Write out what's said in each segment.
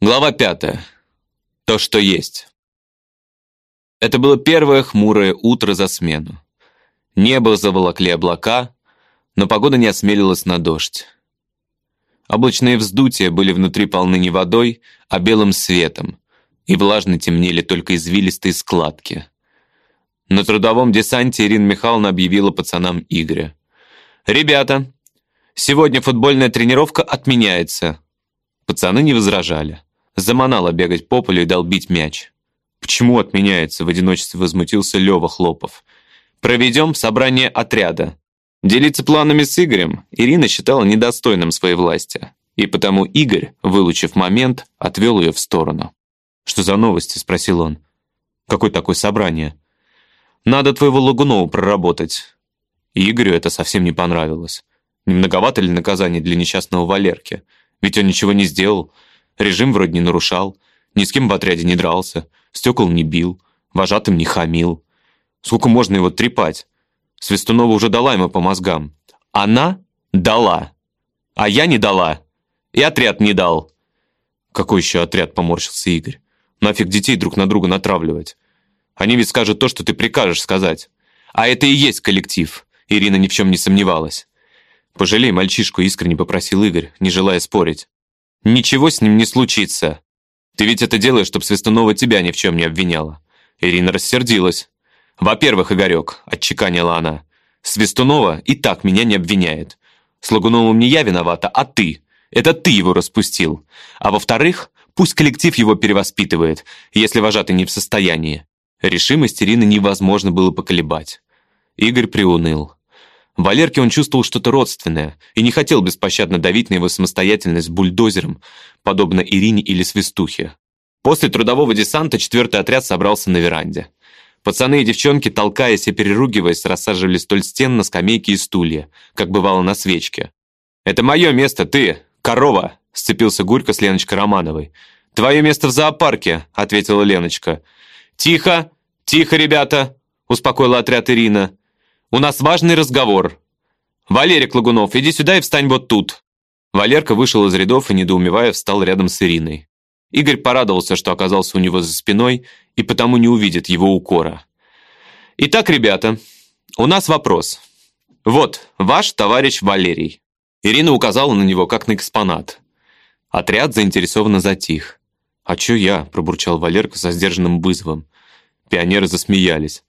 Глава пятая. То, что есть. Это было первое хмурое утро за смену. Небо заволокли облака, но погода не осмелилась на дождь. Облачные вздутия были внутри полны не водой, а белым светом, и влажно темнели только извилистые складки. На трудовом десанте Ирина Михайловна объявила пацанам Игоря. «Ребята, сегодня футбольная тренировка отменяется». Пацаны не возражали. Заманала бегать по полю и долбить мяч. «Почему отменяется?» — в одиночестве возмутился Лёва Хлопов. «Проведем собрание отряда». Делиться планами с Игорем Ирина считала недостойным своей власти, и потому Игорь, вылучив момент, отвел ее в сторону. «Что за новости?» — спросил он. «Какое такое собрание?» «Надо твоего Лагунова проработать». Игорю это совсем не понравилось. Не многовато ли наказание для несчастного Валерки? Ведь он ничего не сделал, Режим вроде не нарушал, ни с кем в отряде не дрался, стекол не бил, вожатым не хамил. Сколько можно его трепать? Свистунова уже дала ему по мозгам. Она дала. А я не дала. И отряд не дал. Какой еще отряд, поморщился Игорь. Нафиг детей друг на друга натравливать. Они ведь скажут то, что ты прикажешь сказать. А это и есть коллектив. Ирина ни в чем не сомневалась. «Пожалей мальчишку», — искренне попросил Игорь, не желая спорить. Ничего с ним не случится. Ты ведь это делаешь, чтобы Свистунова тебя ни в чем не обвиняла. Ирина рассердилась. Во-первых, Игорек, отчеканила она, Свистунова и так меня не обвиняет. С Лагуновым не я виновата, а ты. Это ты его распустил. А во-вторых, пусть коллектив его перевоспитывает, если вожатый не в состоянии. Решимость Ирины невозможно было поколебать. Игорь приуныл. Валерке он чувствовал что-то родственное и не хотел беспощадно давить на его самостоятельность бульдозером, подобно Ирине или Свистухе. После трудового десанта четвертый отряд собрался на веранде. Пацаны и девчонки, толкаясь и переругиваясь, рассаживали столь стен на скамейки и стулья, как бывало на свечке. «Это мое место, ты, корова!» — сцепился Гурько с Леночкой Романовой. «Твое место в зоопарке», — ответила Леночка. «Тихо, тихо, ребята!» — успокоила отряд Ирина. У нас важный разговор. Валерик Лагунов, иди сюда и встань вот тут». Валерка вышел из рядов и, недоумевая, встал рядом с Ириной. Игорь порадовался, что оказался у него за спиной и потому не увидит его укора. «Итак, ребята, у нас вопрос. Вот, ваш товарищ Валерий». Ирина указала на него, как на экспонат. Отряд заинтересованно затих. «А чё я?» – пробурчал Валерка со сдержанным вызовом. Пионеры засмеялись.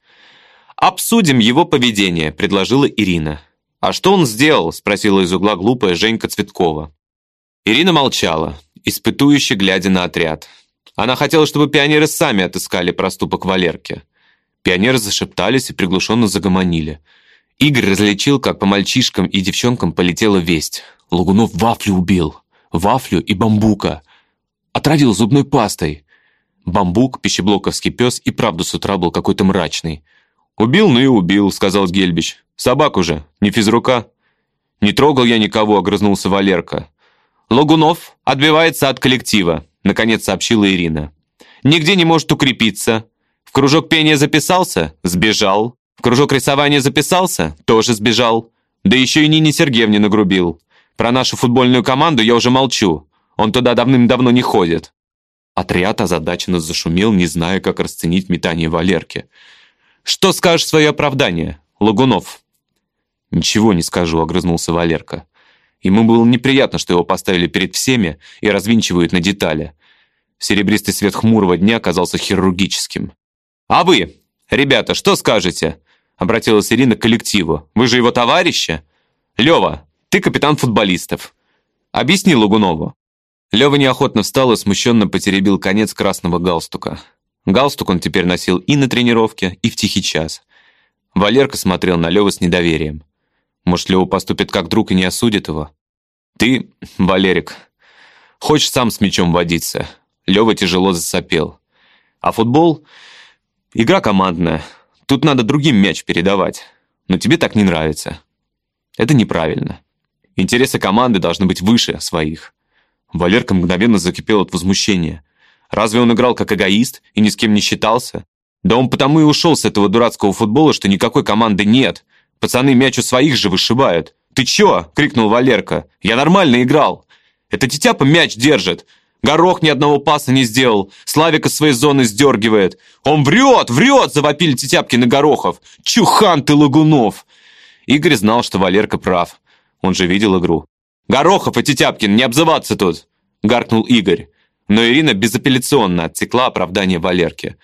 «Обсудим его поведение», — предложила Ирина. «А что он сделал?» — спросила из угла глупая Женька Цветкова. Ирина молчала, испытующе глядя на отряд. Она хотела, чтобы пионеры сами отыскали проступок Валерки. Пионеры зашептались и приглушенно загомонили. Игорь различил, как по мальчишкам и девчонкам полетела весть. Лагунов вафлю убил. Вафлю и бамбука. Отравил зубной пастой. Бамбук, пищеблоковский пес, и правда с утра был какой-то мрачный. «Убил, ну и убил», — сказал Гельбич. «Собаку же, не физрука». «Не трогал я никого», — огрызнулся Валерка. «Логунов отбивается от коллектива», — наконец сообщила Ирина. «Нигде не может укрепиться. В кружок пения записался? Сбежал. В кружок рисования записался? Тоже сбежал. Да еще и Нине Сергеевне нагрубил. Про нашу футбольную команду я уже молчу. Он туда давным-давно не ходит». Отряд озадаченно зашумел, не зная, как расценить метание Валерки. Что скажешь свое оправдание, Лагунов?» «Ничего не скажу», — огрызнулся Валерка. Ему было неприятно, что его поставили перед всеми и развинчивают на детали. Серебристый свет хмурого дня оказался хирургическим. «А вы, ребята, что скажете?» — обратилась Ирина к коллективу. «Вы же его товарищи? Лева, ты капитан футболистов. Объясни Лагунову». Лева неохотно встал и смущенно потеребил конец красного галстука. Галстук он теперь носил и на тренировке, и в тихий час. Валерка смотрел на Лёву с недоверием. Может, Лёва поступит как друг и не осудит его? Ты, Валерик, хочешь сам с мячом водиться? Лёва тяжело засопел. А футбол — игра командная. Тут надо другим мяч передавать. Но тебе так не нравится. Это неправильно. Интересы команды должны быть выше своих. Валерка мгновенно закипел от возмущения. Разве он играл как эгоист и ни с кем не считался? Да он потому и ушел с этого дурацкого футбола, что никакой команды нет. Пацаны мяч у своих же вышибают. «Ты чё?» — крикнул Валерка. «Я нормально играл. Это Тетяпа мяч держит. Горох ни одного паса не сделал. Славик из своей зоны сдергивает. Он врет, врет, завопили Тетяпкин и Горохов. Чухан ты, Лагунов. Игорь знал, что Валерка прав. Он же видел игру. «Горохов и Тетяпкин, не обзываться тут!» Гаркнул Игорь. Но Ирина безапелляционно отсекла оправдание Валерки.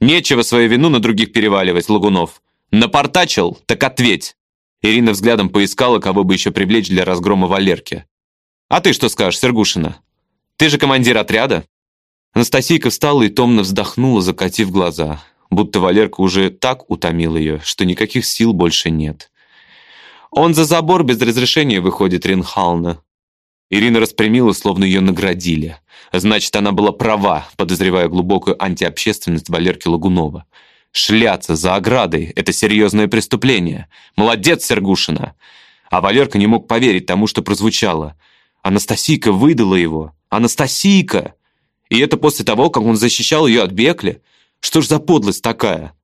«Нечего свою вину на других переваливать, Лагунов. Напортачил? Так ответь!» Ирина взглядом поискала, кого бы еще привлечь для разгрома Валерки. «А ты что скажешь, Сергушина? Ты же командир отряда?» Анастасийка встала и томно вздохнула, закатив глаза, будто Валерка уже так утомил ее, что никаких сил больше нет. «Он за забор без разрешения выходит, Ринхална». Ирина распрямила, словно ее наградили. Значит, она была права, подозревая глубокую антиобщественность Валерки Лагунова. Шляться за оградой — это серьезное преступление. Молодец, Сергушина! А Валерка не мог поверить тому, что прозвучало. Анастасийка выдала его. Анастасийка! И это после того, как он защищал ее от Бекли? Что ж за подлость такая?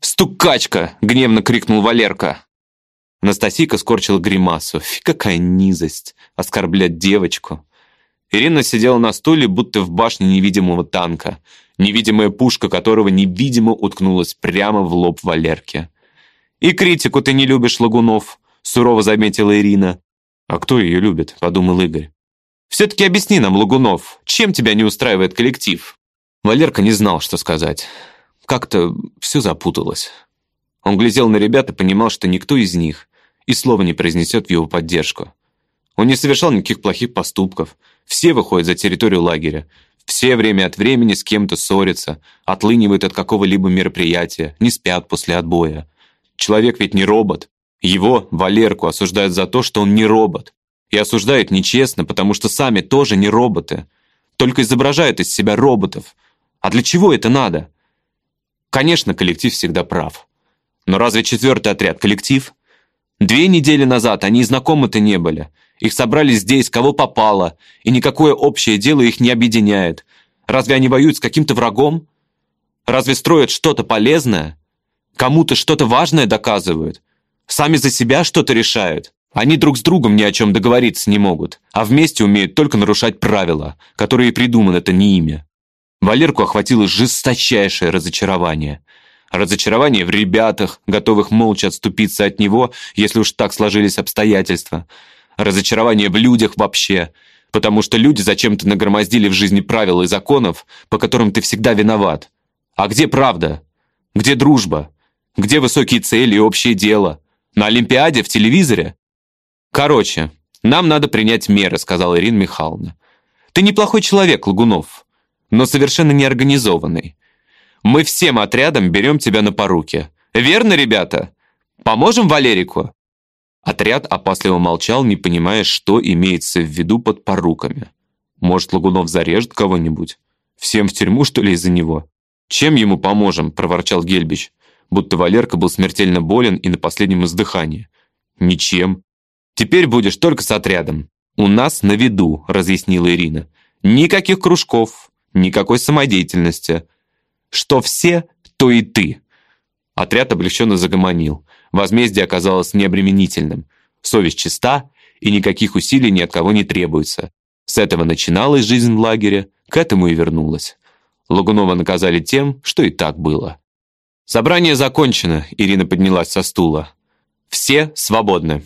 «Стукачка!» — гневно крикнул Валерка. Анастасийка скорчила гримасу. Фи, какая низость! Оскорблять девочку. Ирина сидела на стуле, будто в башне невидимого танка, невидимая пушка которого невидимо уткнулась прямо в лоб Валерке. «И критику ты не любишь, Лагунов», — сурово заметила Ирина. «А кто ее любит?» — подумал Игорь. «Все-таки объясни нам, Лагунов, чем тебя не устраивает коллектив?» Валерка не знал, что сказать. Как-то все запуталось. Он глядел на ребят и понимал, что никто из них и слова не произнесет в его поддержку. Он не совершал никаких плохих поступков. Все выходят за территорию лагеря. Все время от времени с кем-то ссорятся, отлынивают от какого-либо мероприятия, не спят после отбоя. Человек ведь не робот. Его, Валерку, осуждают за то, что он не робот. И осуждают нечестно, потому что сами тоже не роботы. Только изображают из себя роботов. А для чего это надо? Конечно, коллектив всегда прав. Но разве четвертый отряд коллектив? Две недели назад они знакомы-то не были. Их собрали здесь, кого попало, и никакое общее дело их не объединяет. Разве они воюют с каким-то врагом? Разве строят что-то полезное? Кому-то что-то важное доказывают? Сами за себя что-то решают? Они друг с другом ни о чем договориться не могут, а вместе умеют только нарушать правила, которые придуманы это не ими. Валерку охватило жесточайшее разочарование. Разочарование в ребятах, готовых молча отступиться от него, если уж так сложились обстоятельства – разочарование в людях вообще, потому что люди зачем-то нагромоздили в жизни правил и законов, по которым ты всегда виноват. А где правда? Где дружба? Где высокие цели и общее дело? На Олимпиаде, в телевизоре? Короче, нам надо принять меры, сказала Ирина Михайловна. Ты неплохой человек, Лагунов, но совершенно неорганизованный. Мы всем отрядом берем тебя на поруки. Верно, ребята? Поможем Валерику? Отряд опасливо молчал, не понимая, что имеется в виду под поруками. Может, Лагунов зарежет кого-нибудь? Всем в тюрьму, что ли, из-за него? «Чем ему поможем?» – проворчал Гельбич, будто Валерка был смертельно болен и на последнем издыхании. «Ничем. Теперь будешь только с отрядом. У нас на виду», – разъяснила Ирина. «Никаких кружков, никакой самодеятельности. Что все, то и ты». Отряд облегченно загомонил. Возмездие оказалось необременительным. Совесть чиста, и никаких усилий ни от кого не требуется. С этого начиналась жизнь в лагере, к этому и вернулась. Лагунова наказали тем, что и так было. «Собрание закончено», — Ирина поднялась со стула. «Все свободны».